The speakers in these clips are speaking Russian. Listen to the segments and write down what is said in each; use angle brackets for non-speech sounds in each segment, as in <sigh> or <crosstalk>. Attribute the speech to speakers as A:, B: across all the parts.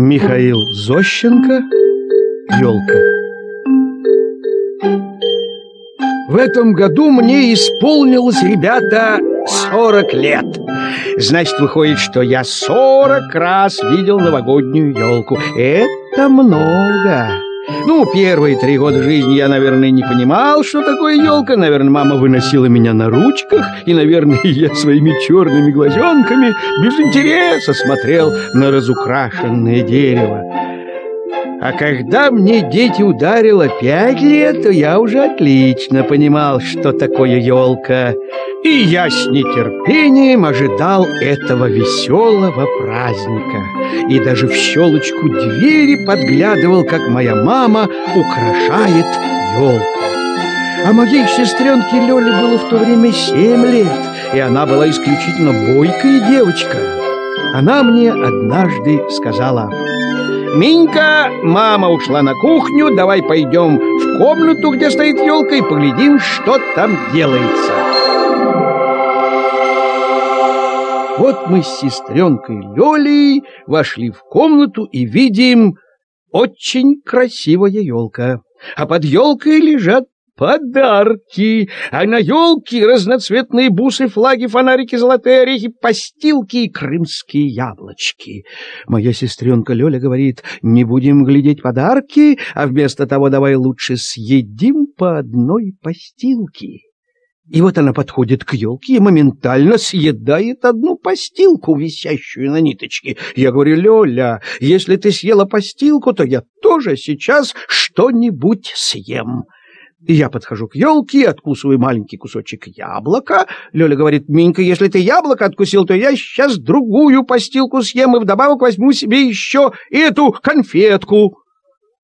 A: Михаил Зощенко «Елка» В этом году мне исполнилось, ребята, 40 лет. Значит, выходит, что я 40 раз видел новогоднюю елку Это много ну, первые три года жизни я, наверное, не понимал, что такое елка. Наверное, мама выносила меня на ручках, и, наверное, <laughs> я своими черными глазенками без интереса смотрел на разукрашенное дерево. А когда мне дети ударило пять лет, то я уже отлично понимал, что такое елка. И я с нетерпением ожидал этого веселого праздника. И даже в щелочку двери подглядывал, как моя мама украшает елку. А моей сестренке Лёле было в то время семь лет, и она была исключительно бойкая девочка. Она мне однажды сказала... Минька, мама ушла на кухню, давай пойдем в комнату, где стоит елка, и поглядим, что там делается. Вот мы с сестренкой Лёлей вошли в комнату и видим очень красивая елка. А под елкой лежат Подарки! А на елке разноцветные бусы, флаги, фонарики, золотые орехи, постилки и крымские яблочки. Моя сестренка Лёля говорит, не будем глядеть подарки, а вместо того давай лучше съедим по одной постилке. И вот она подходит к елке и моментально съедает одну постилку, висящую на ниточке. Я говорю, Лёля, если ты съела постилку, то я тоже сейчас что-нибудь съем. Я подхожу к елке, откусываю маленький кусочек яблока. Лёля говорит, Минька, если ты яблоко откусил, то я сейчас другую постилку съем и вдобавок возьму себе еще эту конфетку.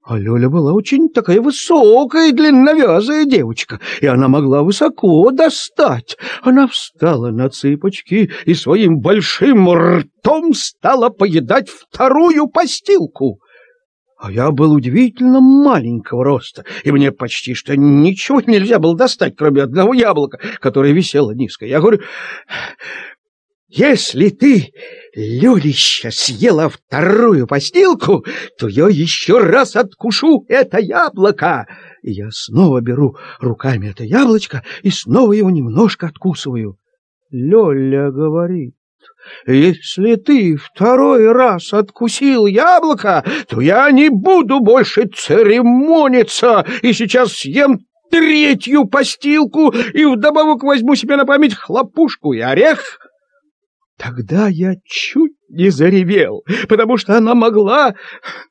A: А Лёля была очень такая высокая и длинновязая девочка, и она могла высоко достать. Она встала на цыпочки и своим большим ртом стала поедать вторую постилку. А я был удивительно маленького роста, и мне почти что ничего нельзя было достать, кроме одного яблока, которое висело низко. Я говорю, если ты, Люлища, съела вторую постилку, то я еще раз откушу это яблоко. И я снова беру руками это яблочко и снова его немножко откусываю. Лёля говорит, если ты второй раз откусил яблоко, то я не буду больше церемониться и сейчас съем третью постилку и вдобавок возьму себе на память хлопушку и орех. Тогда я чуть не заревел, потому что она могла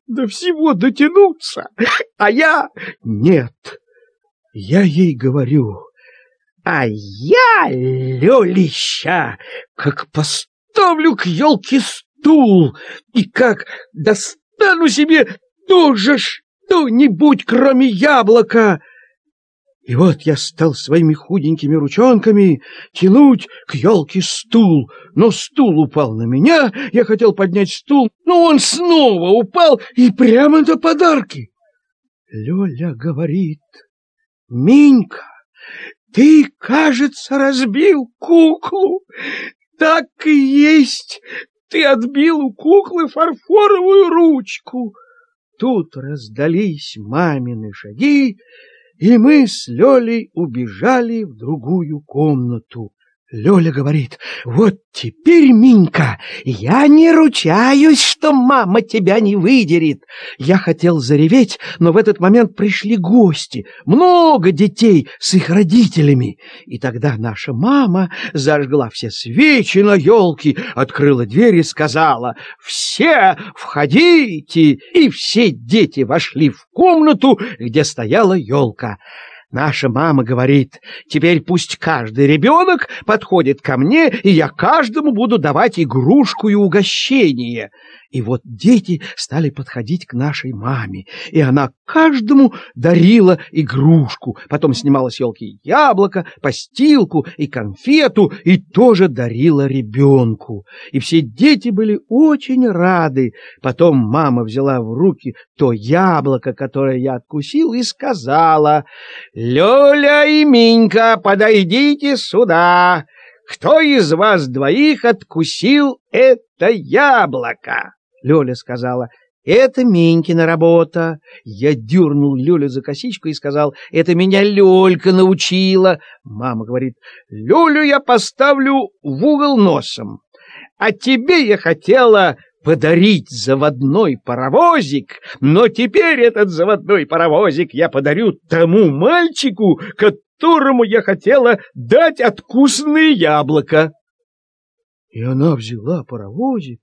A: до всего дотянуться, а я нет. Я ей говорю, а я, Лёлища, как пост поставлю к елке стул и как достану себе тоже что-нибудь, кроме яблока. И вот я стал своими худенькими ручонками тянуть к елке стул, но стул упал на меня, я хотел поднять стул, но он снова упал и прямо на подарки. Лёля говорит, «Минька, ты, кажется, разбил куклу. Так и есть! Ты отбил у куклы фарфоровую ручку. Тут раздались мамины шаги, и мы с Лёлей убежали в другую комнату. Лёля говорит, вот теперь, Минька, я не ручаюсь, что мама тебя не выдерет. Я хотел зареветь, но в этот момент пришли гости, много детей с их родителями. И тогда наша мама зажгла все свечи на елке, открыла дверь и сказала, все входите, и все дети вошли в комнату, где стояла елка. Наша мама говорит, теперь пусть каждый ребенок подходит ко мне, и я каждому буду давать игрушку и угощение. И вот дети стали подходить к нашей маме, и она каждому дарила игрушку, потом снимала с елки яблоко, постилку и конфету, и тоже дарила ребенку. И все дети были очень рады. Потом мама взяла в руки то яблоко, которое я откусил, и сказала, «Лёля и Минька, подойдите сюда!» Кто из вас двоих откусил это яблоко? Лёля сказала, Это Минькина работа. Я дернул Лёлю за косичку и сказал, это меня Лёлька научила. Мама говорит, Лёлю я поставлю в угол носом, а тебе я хотела подарить заводной паровозик, но теперь этот заводной паровозик я подарю тому мальчику, которому я хотела дать откусное яблоко. И она взяла паровозик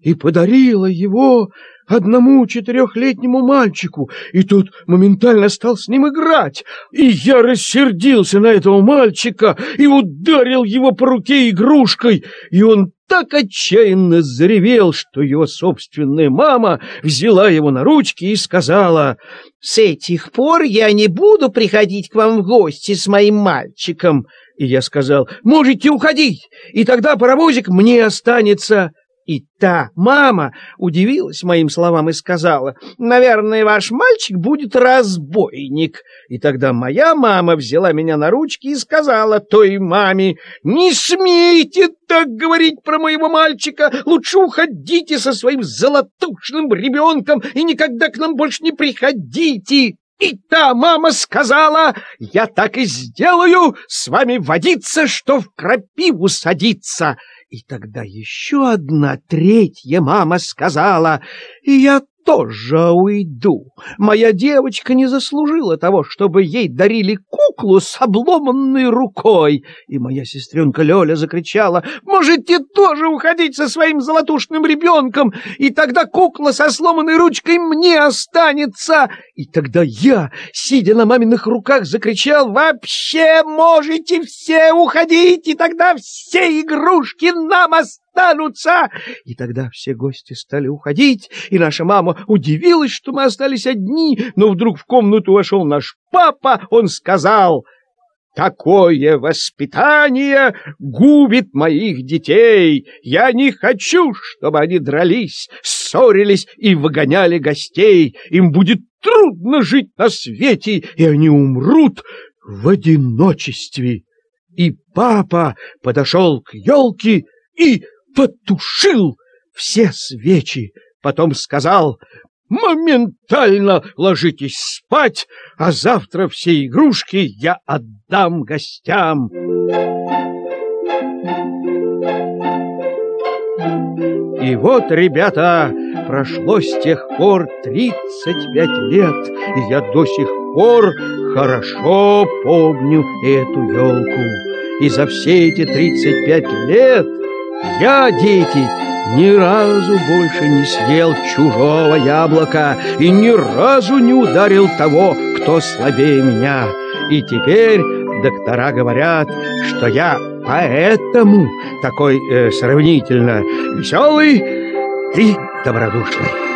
A: и подарила его одному четырехлетнему мальчику, и тот моментально стал с ним играть. И я рассердился на этого мальчика и ударил его по руке игрушкой, и он так отчаянно заревел, что его собственная мама взяла его на ручки и сказала, «С этих пор я не буду приходить к вам в гости с моим мальчиком». И я сказал, «Можете уходить, и тогда паровозик мне останется». И та мама удивилась моим словам и сказала, «Наверное, ваш мальчик будет разбойник». И тогда моя мама взяла меня на ручки и сказала той маме, «Не смейте так говорить про моего мальчика, лучше уходите со своим золотушным ребенком и никогда к нам больше не приходите». И та мама сказала, «Я так и сделаю, с вами водиться, что в крапиву садиться». И тогда еще одна третья мама сказала, и я тоже уйду. Моя девочка не заслужила того, чтобы ей дарили куклу с обломанной рукой. И моя сестренка Лёля закричала, «Можете тоже уходить со своим золотушным ребенком, и тогда кукла со сломанной ручкой мне останется!» И тогда я, сидя на маминых руках, закричал, «Вообще можете все уходить, и тогда все игрушки нам останутся!» Останутся. И тогда все гости стали уходить, и наша мама удивилась, что мы остались одни, но вдруг в комнату вошел наш папа, он сказал... Такое воспитание губит моих детей. Я не хочу, чтобы они дрались, ссорились и выгоняли гостей. Им будет трудно жить на свете, и они умрут в одиночестве. И папа подошел к елке и потушил все свечи, потом сказал «Моментально ложитесь спать, а завтра все игрушки я отдам гостям». И вот, ребята, прошло с тех пор тридцать пять лет, и я до сих пор хорошо помню эту елку. И за все эти тридцать пять лет я, дети, ни разу больше не съел чужого яблока и ни разу не ударил того, кто слабее меня. И теперь доктора говорят, что я поэтому такой э, сравнительно веселый и добродушный.